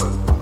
open.